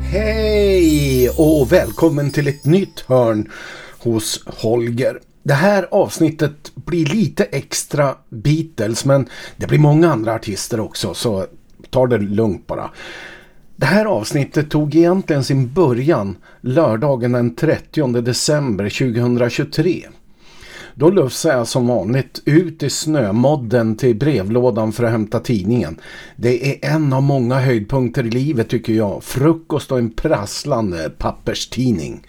Hej och välkommen till ett nytt hörn hos Holger. Det här avsnittet blir lite extra Beatles men det blir många andra artister också så ta det lugnt bara. Det här avsnittet tog egentligen sin början lördagen den 30 december 2023. Då lufsar jag som vanligt ut i snömodden till brevlådan för att hämta tidningen. Det är en av många höjdpunkter i livet tycker jag. Frukost och en prasslande papperstidning.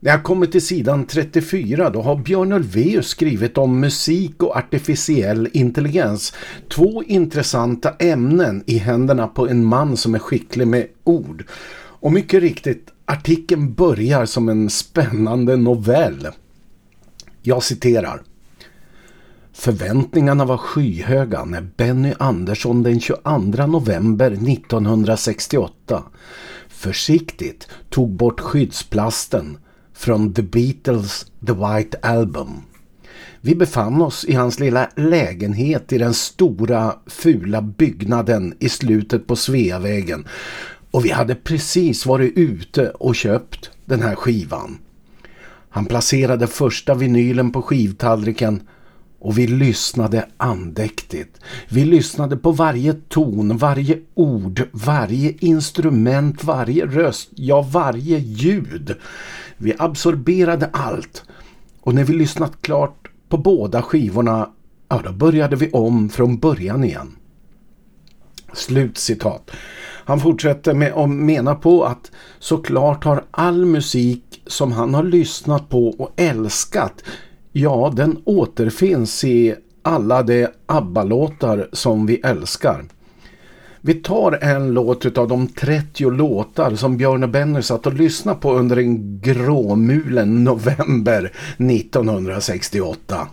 När jag kommer till sidan 34 då har Björn Ulvaeus skrivit om musik och artificiell intelligens. Två intressanta ämnen i händerna på en man som är skicklig med ord. Och mycket riktigt, artikeln börjar som en spännande novell. Jag citerar. Förväntningarna var skyhöga när Benny Andersson den 22 november 1968 försiktigt tog bort skyddsplasten från The Beatles The White Album. Vi befann oss i hans lilla lägenhet i den stora fula byggnaden i slutet på Sveavägen och vi hade precis varit ute och köpt den här skivan. Han placerade första vinylen på skivtallriken och vi lyssnade andäktigt. Vi lyssnade på varje ton, varje ord, varje instrument, varje röst, ja varje ljud. Vi absorberade allt. Och när vi lyssnat klart på båda skivorna, ja då började vi om från början igen. Slutcitat. Han fortsätter med att mena på att såklart har all musik som han har lyssnat på och älskat, ja den återfinns i alla de ABBA-låtar som vi älskar. Vi tar en låt av de 30 låtar som Björn och Benny satt och lyssnade på under en gråmulen november 1968.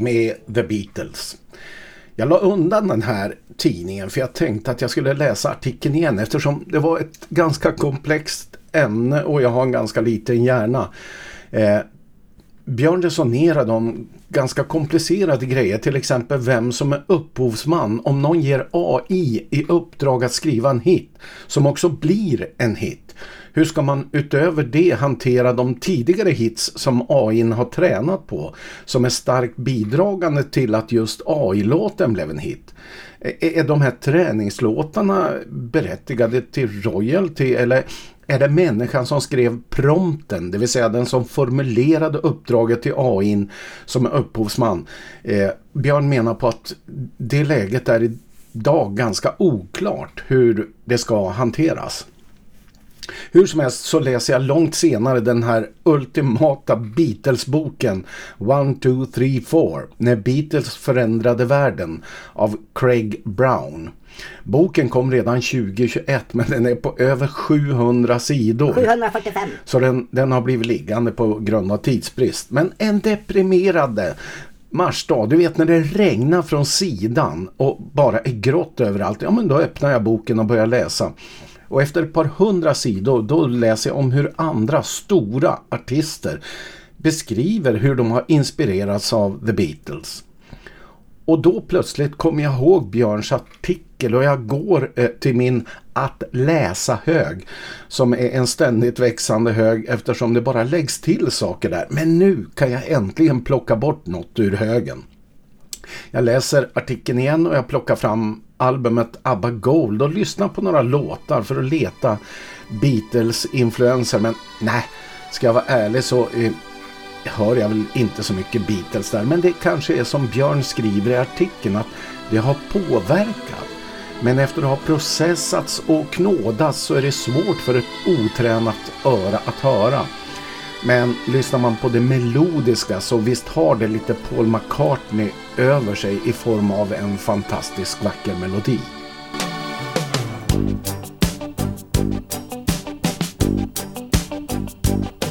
Med The Beatles. Jag la undan den här tidningen för jag tänkte att jag skulle läsa artikeln igen eftersom det var ett ganska komplext ämne och jag har en ganska liten hjärna. Eh, Björn resonerade om ganska komplicerade grejer, till exempel vem som är upphovsman om någon ger AI i uppdrag att skriva en hit som också blir en hit. Hur ska man utöver det hantera de tidigare hits som AI har tränat på som är starkt bidragande till att just AI-låten blev en hit? Är de här träningslåtarna berättigade till royalty eller är det människan som skrev prompten, det vill säga den som formulerade uppdraget till AI som upphovsman. Eh, Björn menar på att det läget är idag ganska oklart hur det ska hanteras. Hur som helst så läser jag långt senare den här ultimata Beatles-boken One, Two, Three, Four När Beatles förändrade världen av Craig Brown. Boken kom redan 2021 men den är på över 700 sidor. 745. Så den, den har blivit liggande på grund av tidsbrist. Men en deprimerande marsdag, du vet när det regnar från sidan och bara är grått överallt. Ja men då öppnar jag boken och börjar läsa. Och efter ett par hundra sidor då läser jag om hur andra stora artister beskriver hur de har inspirerats av The Beatles. Och då plötsligt kommer jag ihåg Björns artikel och jag går eh, till min att läsa hög som är en ständigt växande hög eftersom det bara läggs till saker där. Men nu kan jag äntligen plocka bort något ur högen. Jag läser artikeln igen och jag plockar fram albumet ABBA Gold och lyssnar på några låtar för att leta Beatles-influenser. Men nej, ska jag vara ärlig så eh, hör jag väl inte så mycket Beatles där. Men det kanske är som Björn skriver i artikeln att det har påverkat. Men efter att ha processats och knådats så är det svårt för ett otränat öra att höra. Men lyssnar man på det melodiska så visst har det lite Paul McCartney över sig i form av en fantastisk vacker melodi. to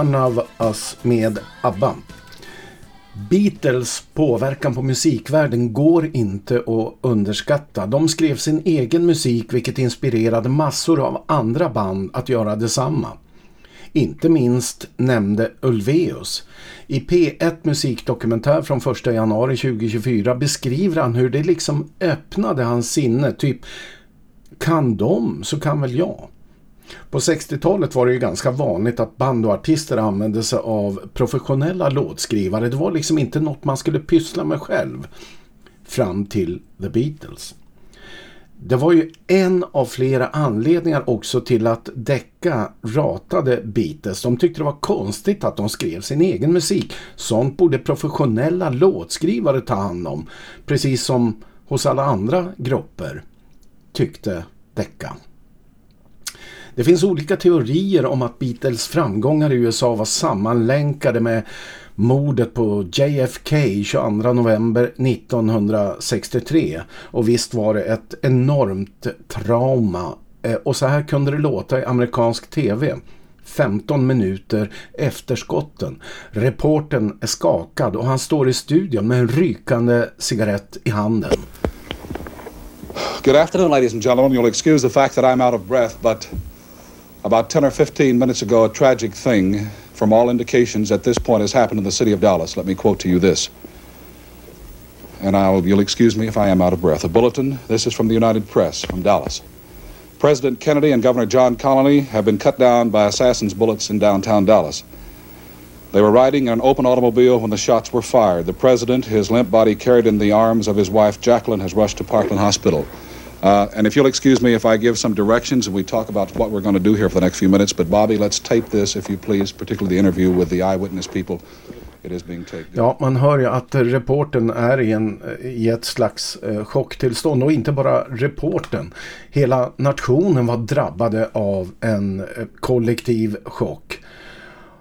One of Us med ABBA. Beatles påverkan på musikvärlden går inte att underskatta. De skrev sin egen musik vilket inspirerade massor av andra band att göra detsamma. Inte minst nämnde Ulveus. I P1 musikdokumentär från 1 januari 2024 beskriver han hur det liksom öppnade hans sinne. Typ, kan de så kan väl jag. På 60-talet var det ju ganska vanligt att band och artister använde sig av professionella låtskrivare. Det var liksom inte något man skulle pyssla med själv. Fram till The Beatles. Det var ju en av flera anledningar också till att Decca ratade Beatles. De tyckte det var konstigt att de skrev sin egen musik. Sånt borde professionella låtskrivare ta hand om. Precis som hos alla andra grupper, tyckte Decca. Det finns olika teorier om att Beatles framgångar i USA var sammanlänkade med mordet på JFK 22 november 1963. Och visst var det ett enormt trauma. Eh, och så här kunde det låta i amerikansk tv. 15 minuter efter skotten. Reporten är skakad och han står i studion med en rykande cigarett i handen. Good afternoon ladies and gentlemen. You'll excuse the fact that I'm out of breath but About 10 or 15 minutes ago, a tragic thing, from all indications at this point, has happened in the city of Dallas. Let me quote to you this. And I'll, you'll excuse me if I am out of breath. A bulletin. This is from the United Press from Dallas. President Kennedy and Governor John Connolly have been cut down by assassins' bullets in downtown Dallas. They were riding in an open automobile when the shots were fired. The president, his limp body carried in the arms of his wife Jacqueline, has rushed to Parkland Hospital. Uh, and if you'll excuse me if I give some directions and we talk about what we're going to do here for the next few minutes, but Bobby, let's tape this if you please, particularly the interview with the eyewitness people. It is being taped. Ja, man hör ju att reporten är i, en, i ett slags eh, chocktillstånd och inte bara reporten. Hela nationen var drabbade av en eh, kollektiv chock.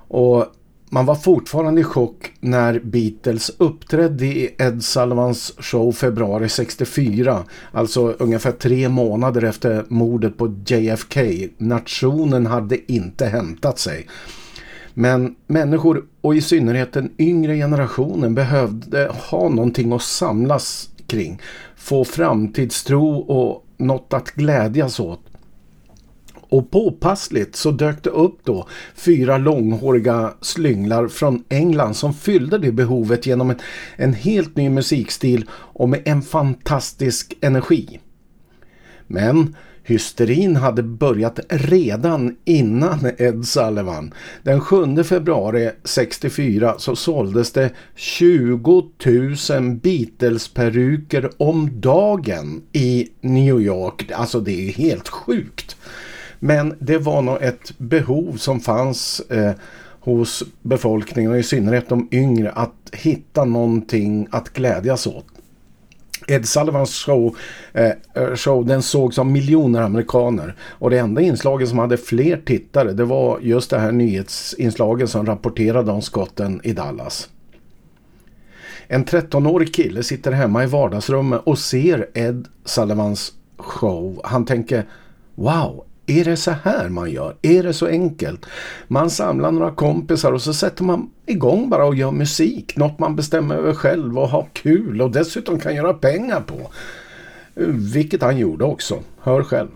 Och man var fortfarande i chock när Beatles uppträdde i Ed Sullivans show februari 64. Alltså ungefär tre månader efter mordet på JFK. Nationen hade inte hämtat sig. Men människor och i synnerhet den yngre generationen behövde ha någonting att samlas kring. Få framtidstro och något att glädjas åt. Och påpassligt så dök det upp då fyra långhåriga slynglar från England som fyllde det behovet genom en, en helt ny musikstil och med en fantastisk energi. Men hysterin hade börjat redan innan Ed Sullivan. Den 7 februari 64 så såldes det 20 000 Beatles-peruker om dagen i New York. Alltså det är helt sjukt. Men det var nog ett behov som fanns eh, hos befolkningen och i synnerhet de yngre att hitta någonting att glädjas åt. Ed Sullivans show, eh, eh, show den sågs av miljoner amerikaner och det enda inslaget som hade fler tittare det var just det här nyhetsinslaget som rapporterade om skotten i Dallas. En 13-årig kille sitter hemma i vardagsrummet och ser Ed Sullivans show. Han tänker, wow, är det så här man gör? Är det så enkelt? Man samlar några kompisar och så sätter man igång bara och gör musik. Något man bestämmer över själv och har kul och dessutom kan göra pengar på. Vilket han gjorde också. Hör själv.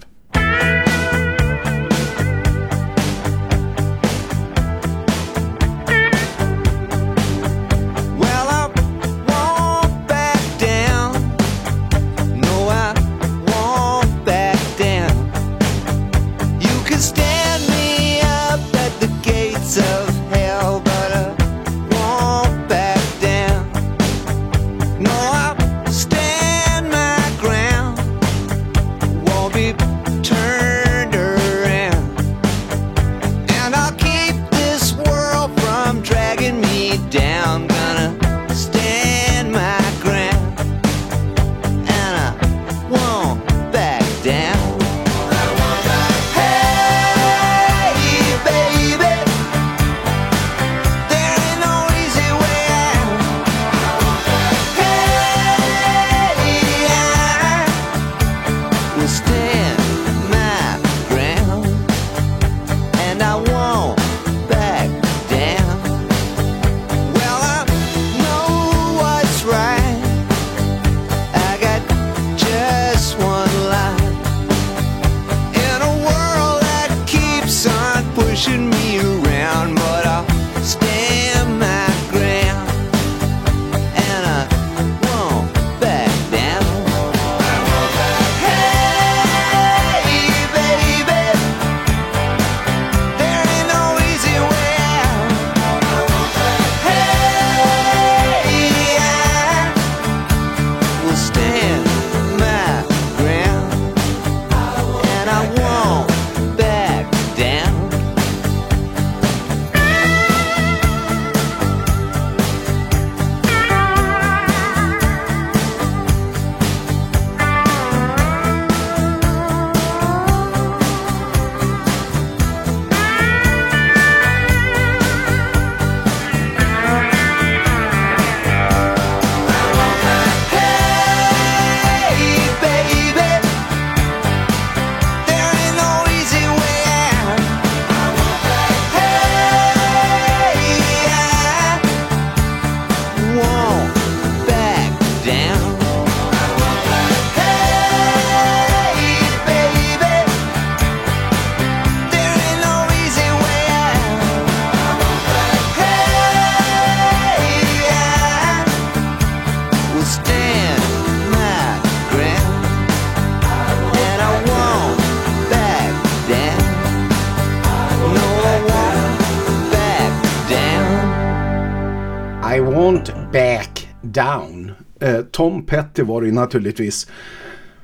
Down. Eh, Tom Petty var det naturligtvis.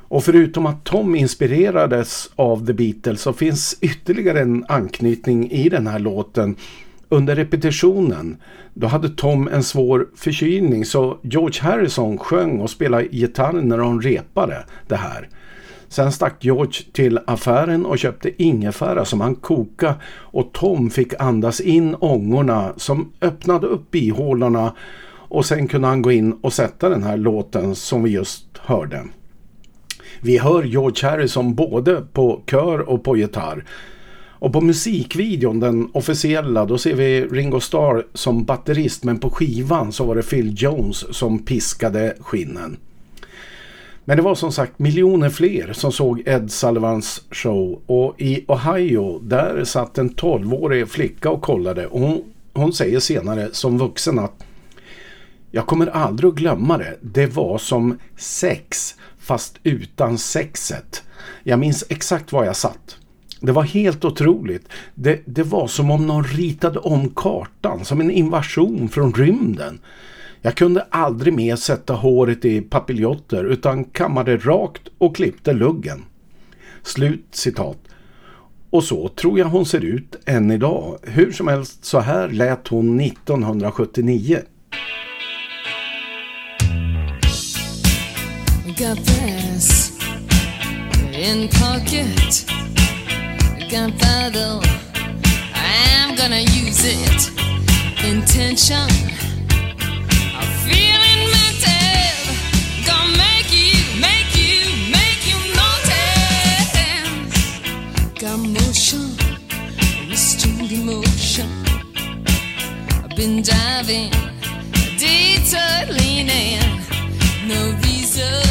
Och förutom att Tom inspirerades av The Beatles så finns ytterligare en anknytning i den här låten. Under repetitionen då hade Tom en svår förkylning så George Harrison sjöng och spelade gitarr när de repade det här. Sen stack George till affären och köpte ingefära som han kokade och Tom fick andas in ångorna som öppnade upp bihålorna och sen kunde han gå in och sätta den här låten som vi just hörde. Vi hör George Harrison både på kör och på gitarr. Och på musikvideon, den officiella, då ser vi Ringo Starr som batterist men på skivan så var det Phil Jones som piskade skinnen. Men det var som sagt miljoner fler som såg Ed Sullivans show och i Ohio där satt en 12-årig flicka och kollade och hon, hon säger senare som vuxen att jag kommer aldrig att glömma det. Det var som sex fast utan sexet. Jag minns exakt var jag satt. Det var helt otroligt. Det, det var som om någon ritade om kartan, som en invasion från rymden. Jag kunde aldrig mer sätta håret i papiljotter utan kammade rakt och klippte luggen. Slut citat. Och så tror jag hon ser ut än idag. Hur som helst så här lät hon 1979. got brass in pocket, gunpowder. I'm gonna use it. Intention, I'm feeling mental. Gonna make you, make you, make you notice. Got motion, restrained emotion. I've been diving, detour no reason.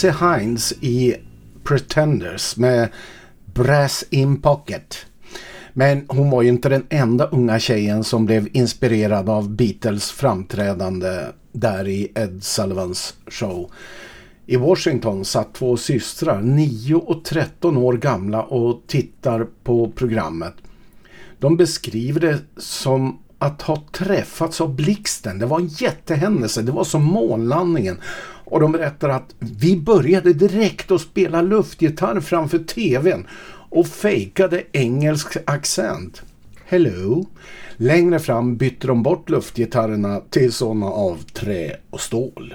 Chrissy Hines i Pretenders med Brass in Pocket. Men hon var ju inte den enda unga tjejen som blev inspirerad av Beatles framträdande där i Ed Sullivans show. I Washington satt två systrar, 9 och 13 år gamla och tittar på programmet. De beskriver det som att ha träffats av blixten. Det var en jättehändelse. Det var som månlandningen. Och de berättar att vi började direkt att spela luftgitarr framför tvn och fejkade engelsk accent. Hello. Längre fram bytte de bort luftgitarrerna till sådana av trä och stål.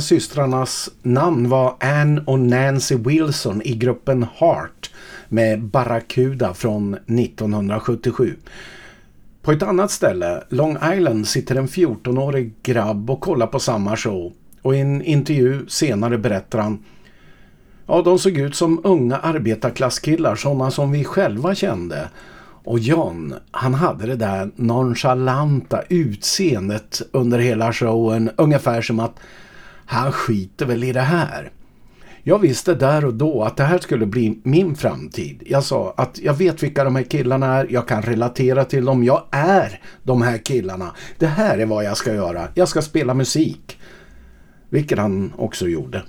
Systrarnas namn var Anne och Nancy Wilson i gruppen Heart med Barracuda från 1977. På ett annat ställe, Long Island, sitter en 14-årig grabb och kollar på samma show. Och i en intervju senare berättar han Ja, de såg ut som unga arbetarklasskillar, sådana som vi själva kände. Och John, han hade det där nonchalanta utseendet under hela showen. Ungefär som att han skiter väl i det här. Jag visste där och då att det här skulle bli min framtid. Jag sa att jag vet vilka de här killarna är, jag kan relatera till dem, jag är de här killarna. Det här är vad jag ska göra, jag ska spela musik. Vilket han också gjorde.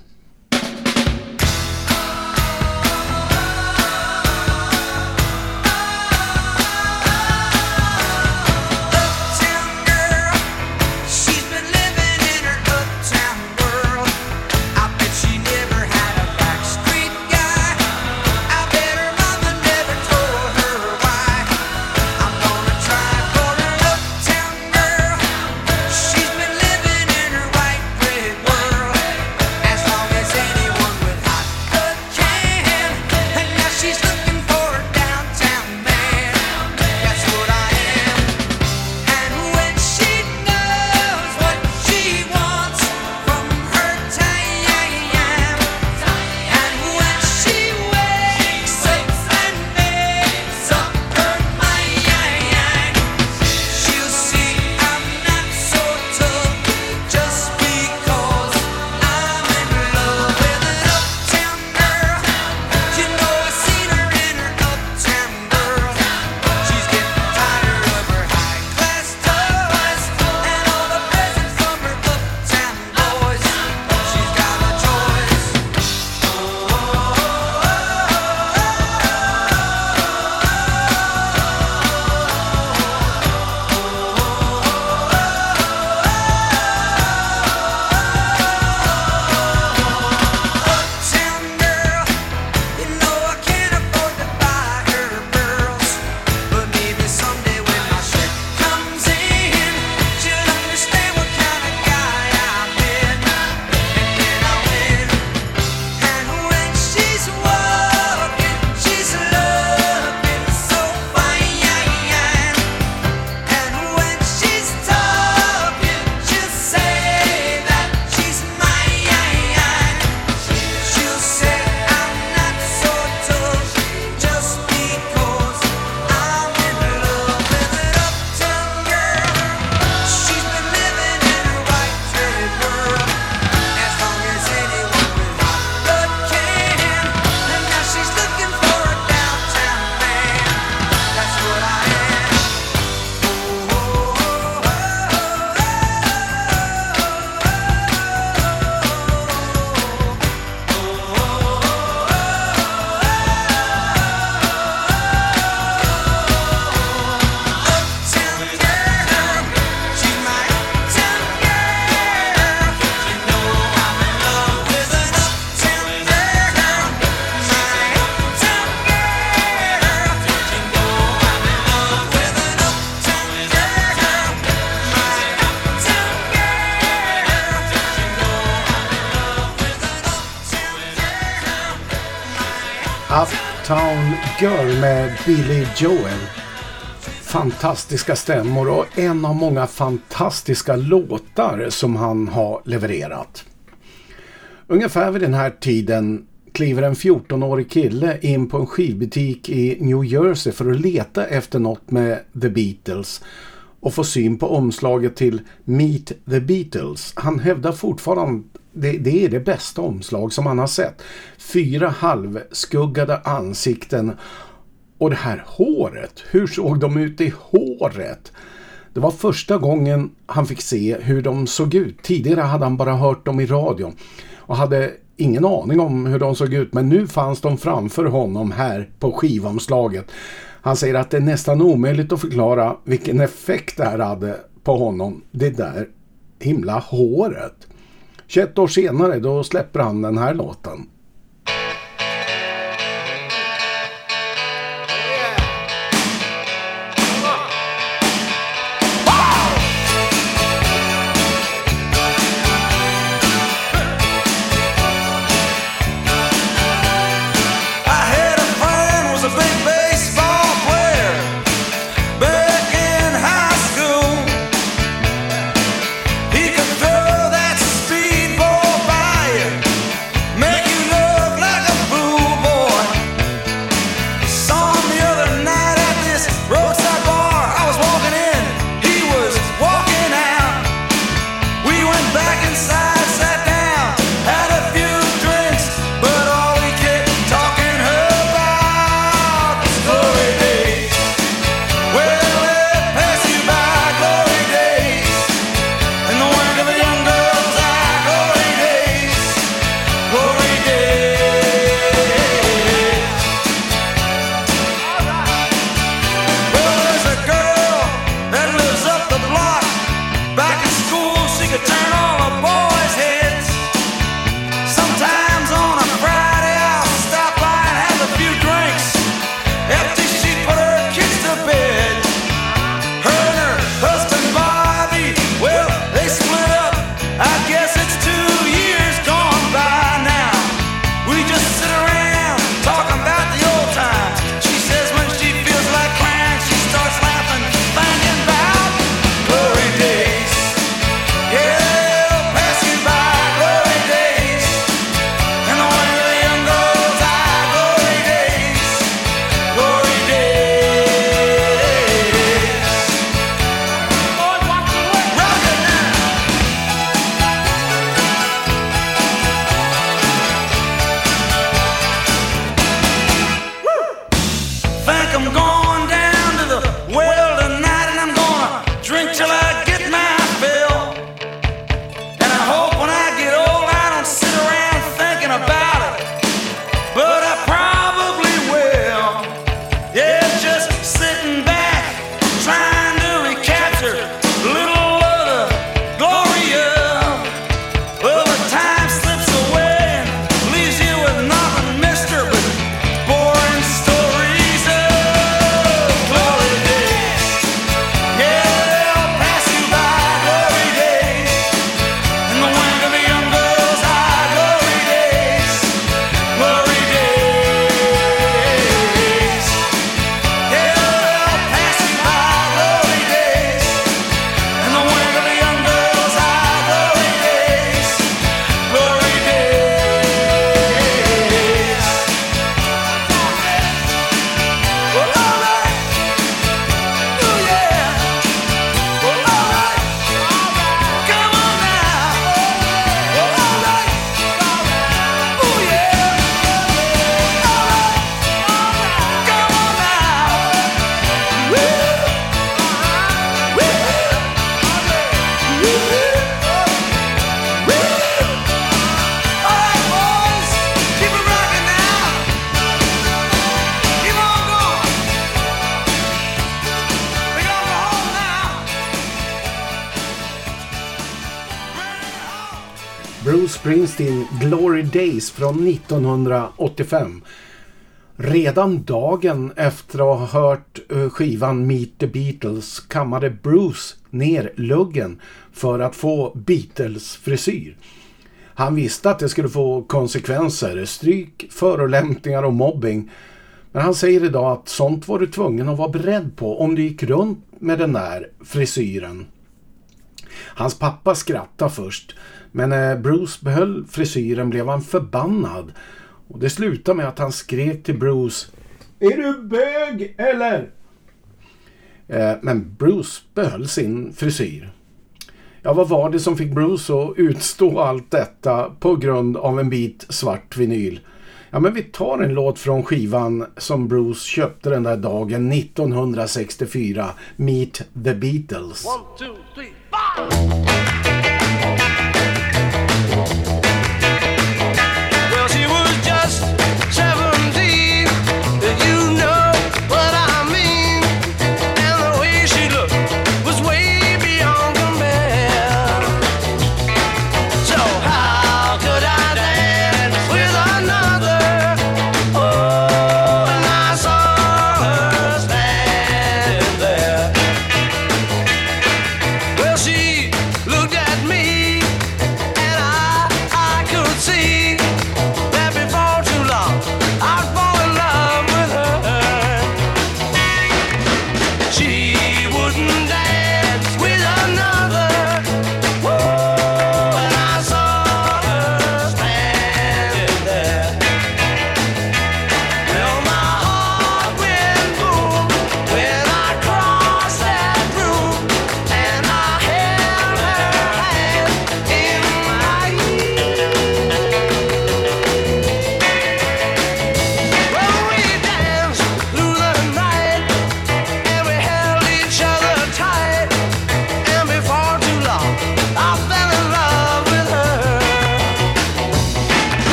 Girl med Billy Joel. Fantastiska stämmor och en av många fantastiska låtar som han har levererat. Ungefär vid den här tiden kliver en 14-årig kille in på en skivbutik i New Jersey för att leta efter något med The Beatles och få syn på omslaget till Meet the Beatles. Han hävdar fortfarande det, det är det bästa omslag som han har sett. Fyra halvskuggade ansikten och det här håret. Hur såg de ut i håret? Det var första gången han fick se hur de såg ut. Tidigare hade han bara hört dem i radion och hade ingen aning om hur de såg ut men nu fanns de framför honom här på skivomslaget. Han säger att det är nästan omöjligt att förklara vilken effekt det här hade på honom. Det där himla håret. 21 år senare då släpper han den här låten. Från 1985. Redan dagen efter att ha hört eh, skivan Meet the Beatles kammade Bruce ner luggen för att få Beatles-frisyr. Han visste att det skulle få konsekvenser, stryk, förolämpningar och mobbing. Men han säger idag att sånt var du tvungen att vara beredd på om du gick runt med den där frisyren. Hans pappa skrattade först, men när Bruce behöll frisyren blev han förbannad. Och det slutade med att han skrek till Bruce Är du bög eller? Eh, men Bruce behöll sin frisyr. Ja, vad var det som fick Bruce att utstå allt detta på grund av en bit svart vinyl? Ja, men vi tar en låt från skivan som Bruce köpte den där dagen 1964. Meet the Beatles. One, two, three,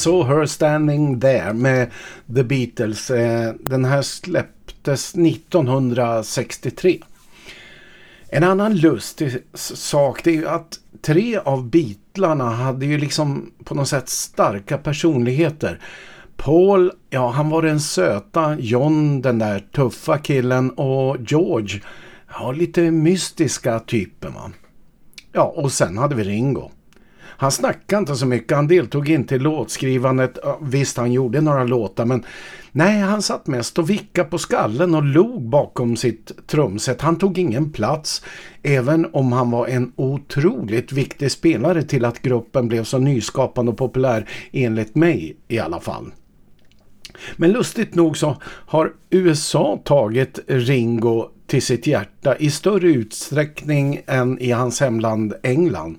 saw her standing there med The Beatles. Eh, den här släpptes 1963. En annan lustig sak det är ju att tre av Beatlarna hade ju liksom på något sätt starka personligheter. Paul, ja han var den söta, John den där tuffa killen och George, ja lite mystiska typen va. Ja och sen hade vi Ringo. Han snackade inte så mycket, han deltog inte i låtskrivandet. Visst, han gjorde några låtar men nej, han satt mest och vickade på skallen och log bakom sitt trumset. Han tog ingen plats, även om han var en otroligt viktig spelare till att gruppen blev så nyskapande och populär, enligt mig i alla fall. Men lustigt nog så har USA tagit Ringo till sitt hjärta i större utsträckning än i hans hemland England.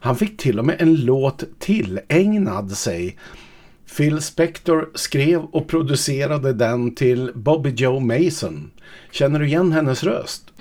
Han fick till och med en låt tillägnad sig. Phil Spector skrev och producerade den till Bobby Joe Mason. Känner du igen hennes röst?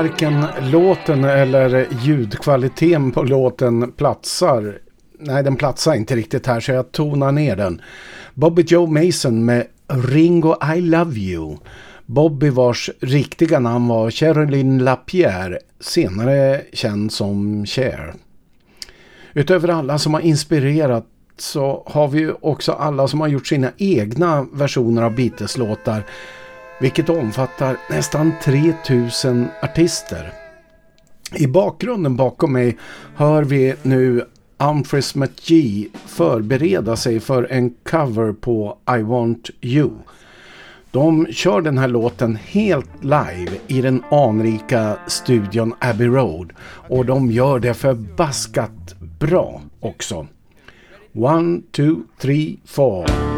Varken låten eller ljudkvaliteten på låten platsar. Nej, den platsar inte riktigt här så jag tonar ner den. Bobby Joe Mason med Ringo I Love You. Bobby vars riktiga namn var Caroline Lapierre, senare känd som Cher. Utöver alla som har inspirerat så har vi också alla som har gjort sina egna versioner av Beatles-låtar vilket omfattar nästan 3000 artister. I bakgrunden bakom mig hör vi nu Humphreys McGee förbereda sig för en cover på I Want You. De kör den här låten helt live i den anrika studion Abbey Road och de gör det förbaskat bra också. One, two, three, four.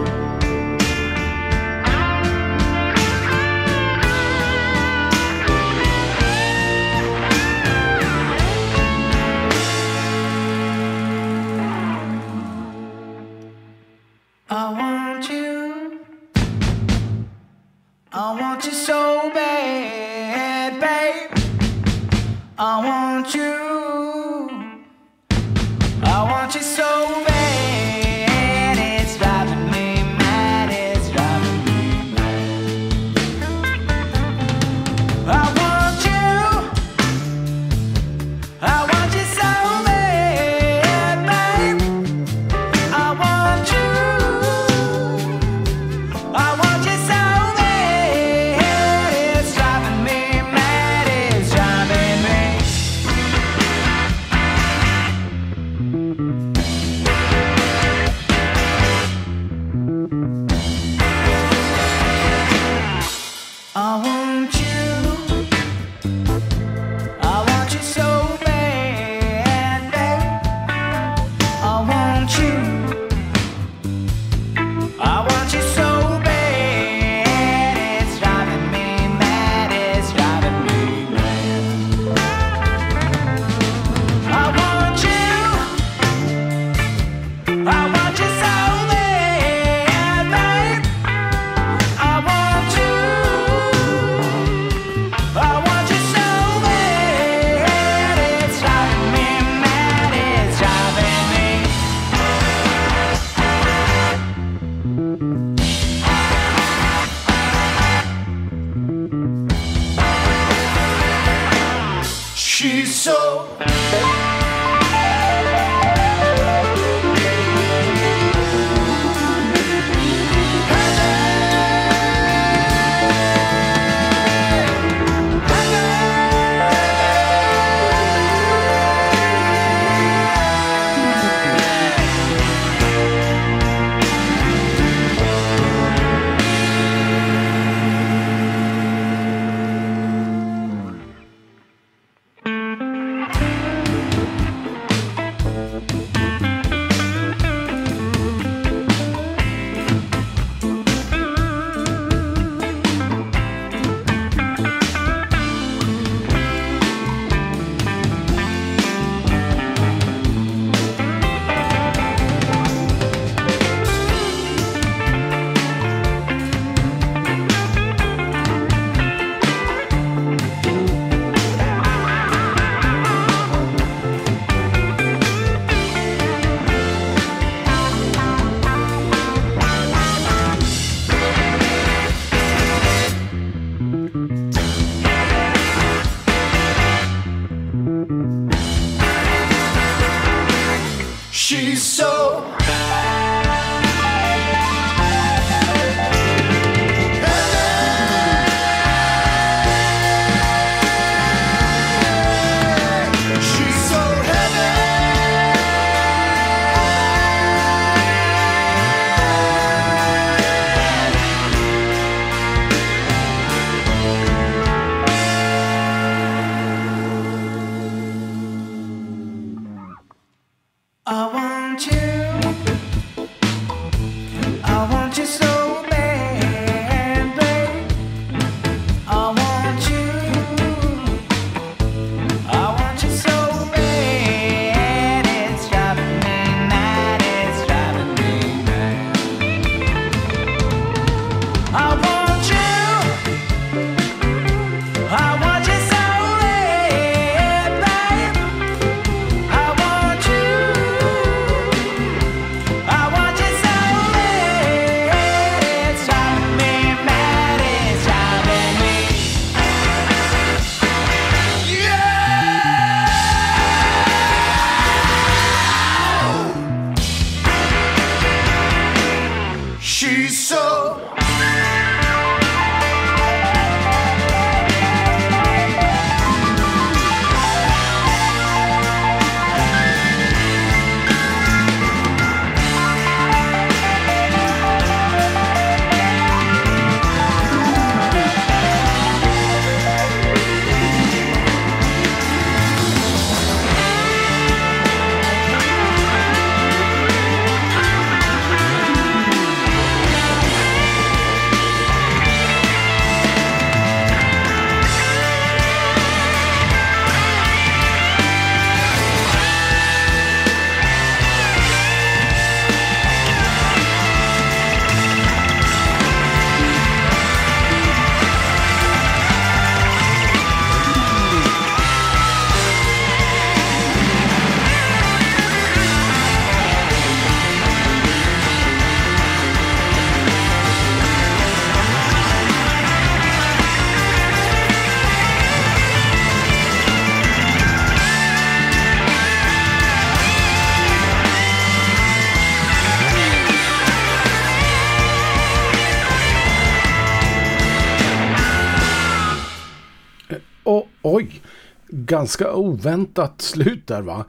Ganska oväntat slut där va?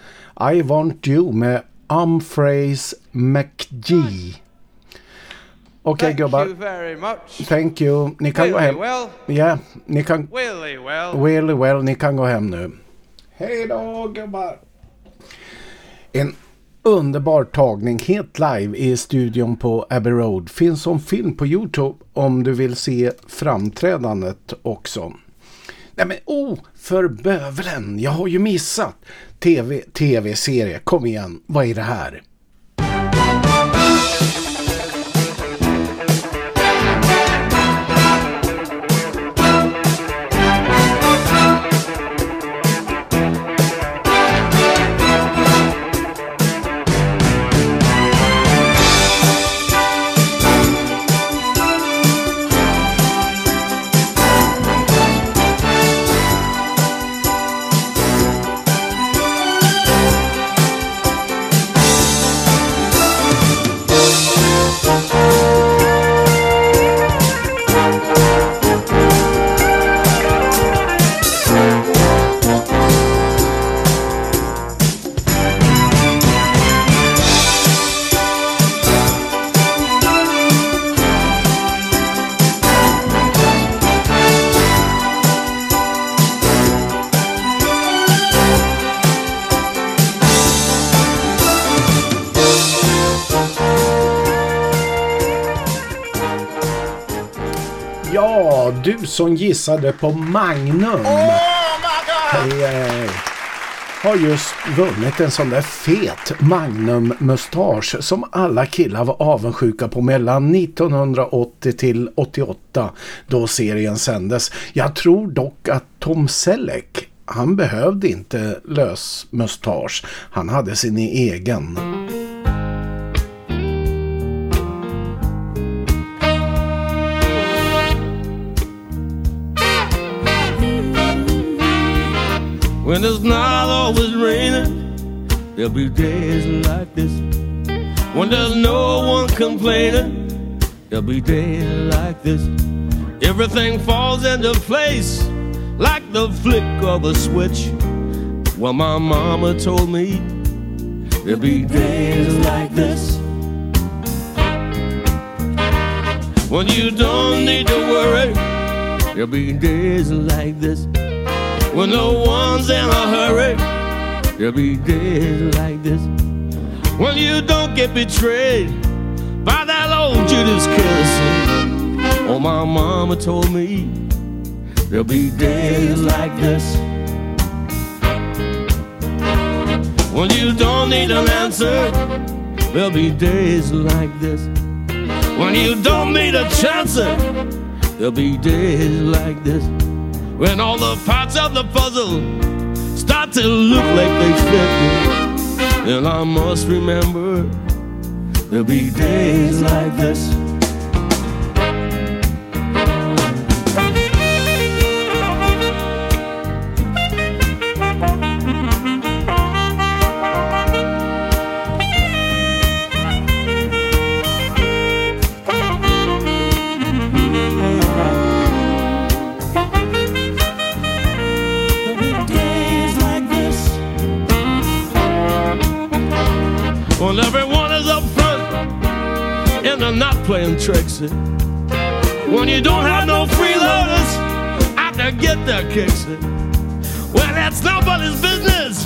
I want you med Umphreys McGee. Okej okay, gubbar. Thank you very much. Thank you. Ni kan Willy gå hem. well. Ja, ni kan... Willy well. Really well, ni kan gå hem nu. Hej då gubbar. En underbar tagning helt live i studion på Abbey Road. Finns som film på Youtube om du vill se framträdandet också. Nej men oh, för bövelen, jag har ju missat. TV, tv-serie, kom igen, vad är det här? Som gissade på Magnum. Oh Hej, hej. Har just vunnit en sån där fet Magnum-mustasch som alla killar var avundsjuka på mellan 1980 till 88 då serien sändes. Jag tror dock att Tom Selleck, han behövde inte lös mustasch. Han hade sin egen. When it's not always raining, there'll be days like this. When there's no one complaining, there'll be days like this. Everything falls into place like the flick of a switch. Well, my mama told me there'll be days like this. When you don't need to worry, there'll be days like this. When no one's in a hurry, there'll be days like this. When you don't get betrayed by that old Judas kiss. Oh, my mama told me there'll be days like this. When you don't need an answer, there'll be days like this. When you don't need a chance, there'll be days like this. When all the parts of the puzzle start to look like they fit, then I must remember there'll be days like this. Tricks. When you don't have no freeloaders out to get their kicks. Well, that's nobody's business.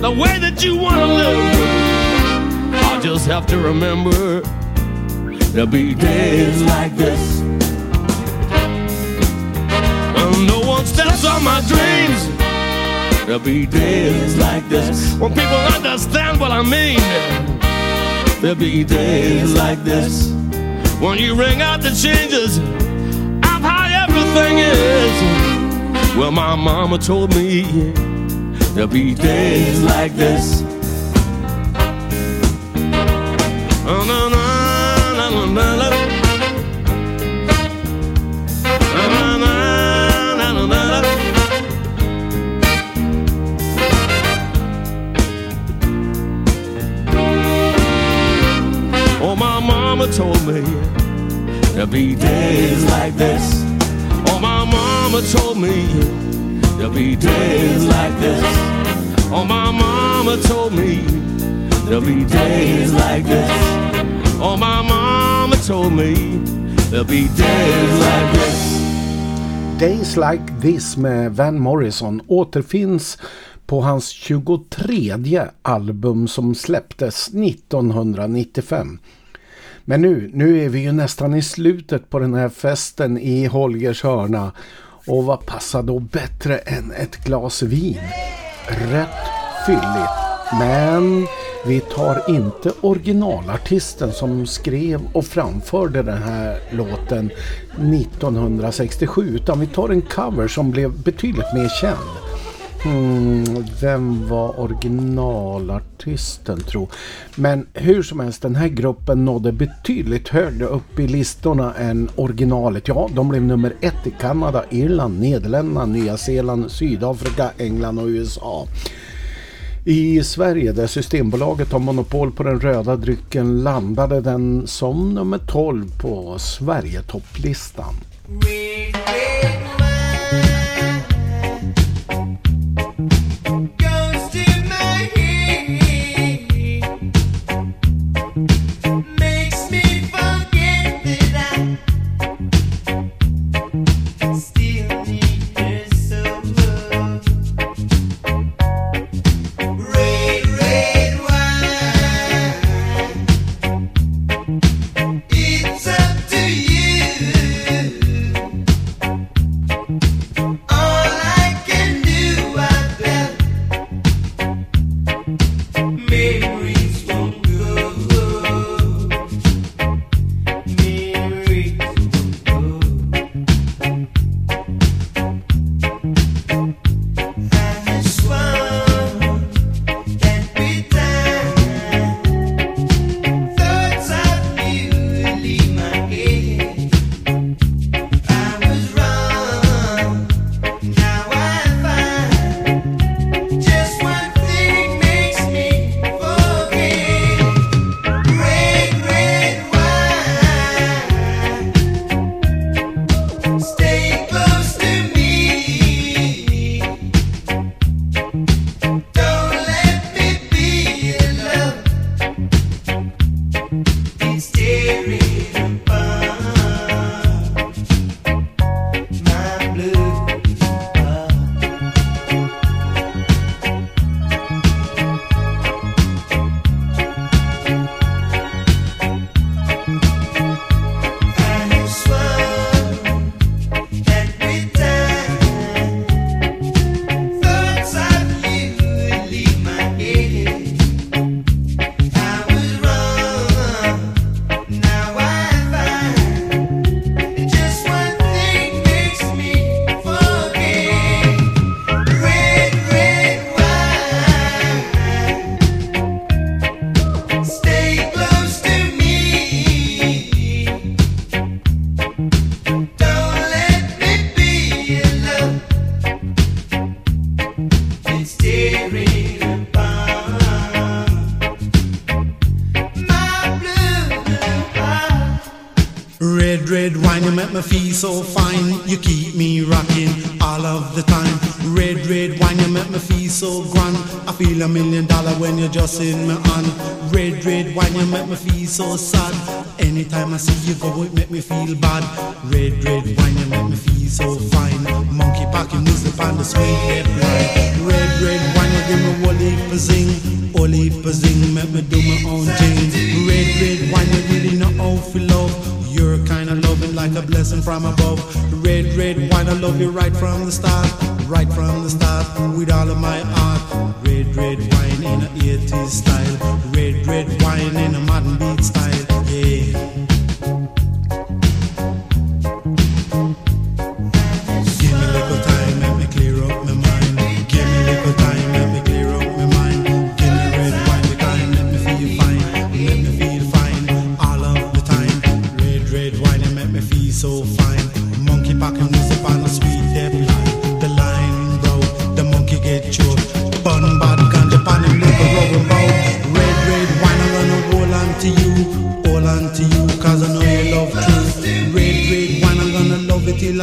The way that you want to live. I just have to remember there'll be days like this. And no one steps on my dreams. There'll be days like this when people understand what I mean. There'll be days like this when you ring out the changes of how everything is. Well, my mama told me there'll be days like this. Oh, no, be days like this. Oh, my mama told me there'll be days like this. Oh, my mama told me there'll be days like this. Oh, my mama told me there'll be days like this. Days Like This med Van Morrison återfinns på hans 23 album som släpptes 1995. Men nu, nu är vi ju nästan i slutet på den här festen i Holgers hörna. Och vad passar då bättre än ett glas vin? Rätt fylligt. Men vi tar inte originalartisten som skrev och framförde den här låten 1967 utan vi tar en cover som blev betydligt mer känd. Hmm, vem var originalartisten tro? Men hur som helst, den här gruppen nådde betydligt högre upp i listorna än originalet. Ja, de blev nummer ett i Kanada, Irland, Nederländerna, Nya Zeeland, Sydafrika, England och USA. I Sverige där Systembolaget har monopol på den röda drycken landade den som nummer 12 på Sverigetopplistan. Mm. Red, red wine, you make me feel so sad. Anytime I see you go, it make me feel bad. Red, red wine, you make me feel so fine. Monkey packing music on the sweet red line. Red, red wine, you give me heap of zing. Heap zing, make me do my own thing. Red, red wine, you really know how to love. You're kind of loving like a blessing from above. Red, red wine, I love you right from the start. Right from the start, with all of my heart. Red, red wine 80s style. Red, red wine in a modern beat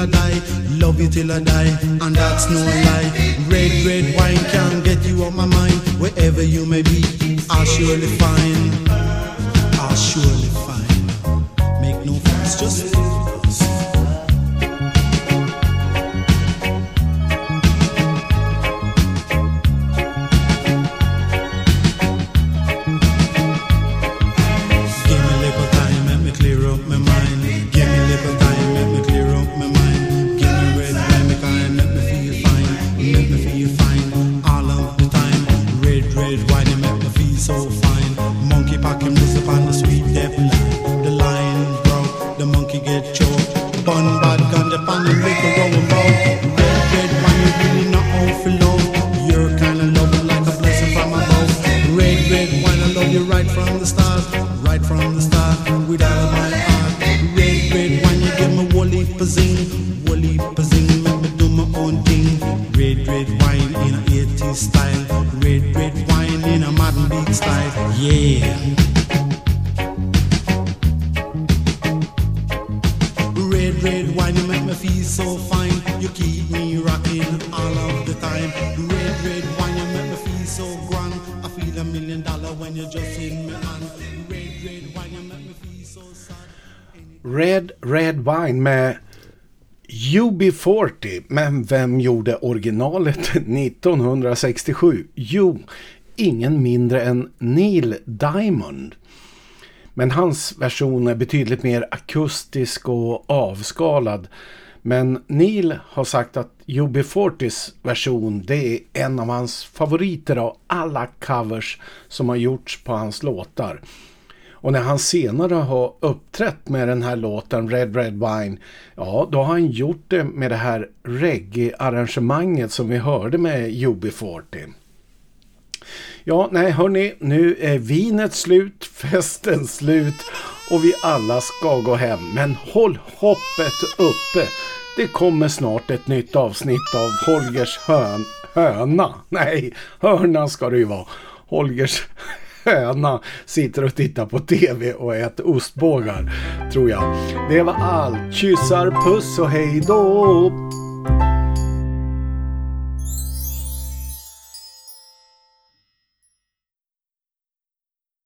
love you till I die, and that's no lie. Red, red wine can get you off my mind. Wherever you may be, I'll surely find. I'll surely find. Make no fuss, just UB40. Men vem gjorde originalet 1967? Jo, ingen mindre än Neil Diamond. Men hans version är betydligt mer akustisk och avskalad. Men Neil har sagt att UB40s version det är en av hans favoriter av alla covers som har gjorts på hans låtar. Och när han senare har uppträtt med den här låten Red Red Wine, ja då har han gjort det med det här reggae-arrangemanget som vi hörde med UB40. Ja, nej hörni, nu är vinet slut, festen slut och vi alla ska gå hem. Men håll hoppet uppe. Det kommer snart ett nytt avsnitt av Holgers hön, höna. Nej, hörna ska det ju vara. Holgers höna sitter och tittar på tv och äter ostbågar, tror jag. Det var allt. Kyssar, puss och hej då!